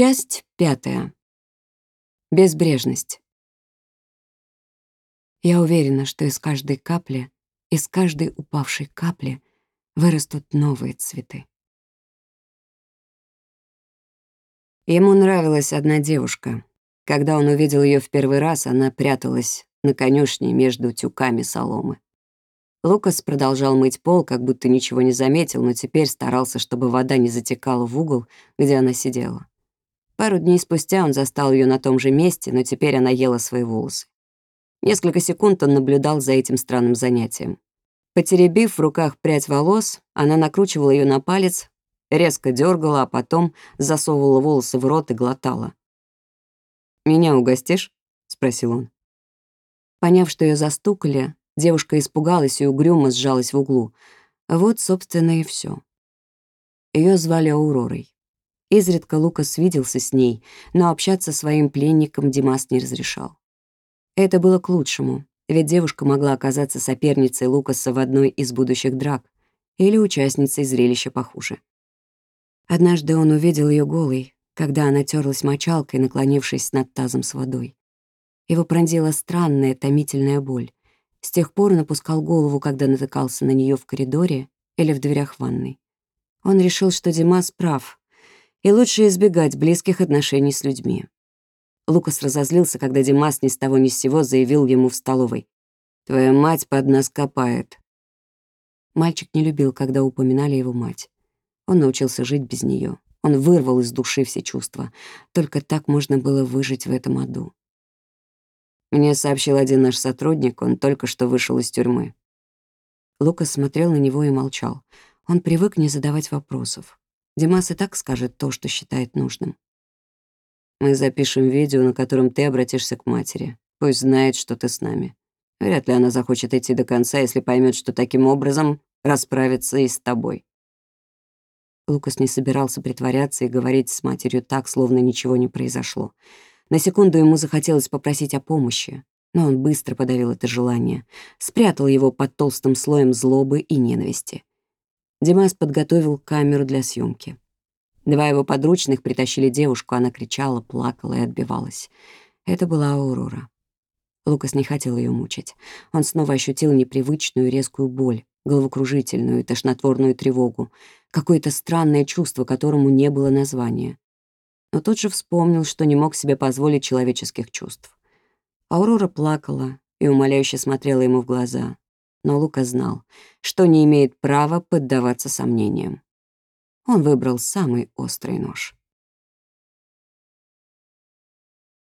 Часть пятая. Безбрежность. Я уверена, что из каждой капли, из каждой упавшей капли вырастут новые цветы. Ему нравилась одна девушка. Когда он увидел ее в первый раз, она пряталась на конюшне между тюками соломы. Лукас продолжал мыть пол, как будто ничего не заметил, но теперь старался, чтобы вода не затекала в угол, где она сидела. Пару дней спустя он застал ее на том же месте, но теперь она ела свои волосы. Несколько секунд он наблюдал за этим странным занятием. Потеребив в руках прядь волос, она накручивала ее на палец, резко дергала, а потом засовывала волосы в рот и глотала. «Меня угостишь?» — спросил он. Поняв, что ее застукали, девушка испугалась и угрюмо сжалась в углу. Вот, собственно, и все. Ее звали Ауророй. Изредка Лукас виделся с ней, но общаться своим пленником Димас не разрешал. Это было к лучшему, ведь девушка могла оказаться соперницей Лукаса в одной из будущих драк или участницей зрелища похуже. Однажды он увидел ее голой, когда она терлась мочалкой, наклонившись над тазом с водой. Его пронзила странная, томительная боль. С тех пор он опускал голову, когда натыкался на нее в коридоре или в дверях ванной. Он решил, что Димас прав, и лучше избегать близких отношений с людьми. Лукас разозлился, когда Димас ни с того ни с сего заявил ему в столовой. «Твоя мать под нас копает». Мальчик не любил, когда упоминали его мать. Он научился жить без нее. Он вырвал из души все чувства. Только так можно было выжить в этом аду. Мне сообщил один наш сотрудник, он только что вышел из тюрьмы. Лукас смотрел на него и молчал. Он привык не задавать вопросов. Димас и так скажет то, что считает нужным. Мы запишем видео, на котором ты обратишься к матери. Пусть знает, что ты с нами. Вряд ли она захочет идти до конца, если поймет, что таким образом расправится и с тобой. Лукас не собирался притворяться и говорить с матерью так, словно ничего не произошло. На секунду ему захотелось попросить о помощи, но он быстро подавил это желание, спрятал его под толстым слоем злобы и ненависти. Димас подготовил камеру для съемки. Два его подручных притащили девушку, она кричала, плакала и отбивалась. Это была Аурора. Лукас не хотел ее мучить. Он снова ощутил непривычную резкую боль, головокружительную, тошнотворную тревогу, какое-то странное чувство, которому не было названия. Но тут же вспомнил, что не мог себе позволить человеческих чувств. Аурора плакала и умоляюще смотрела ему в глаза. Но Лука знал, что не имеет права поддаваться сомнениям. Он выбрал самый острый нож.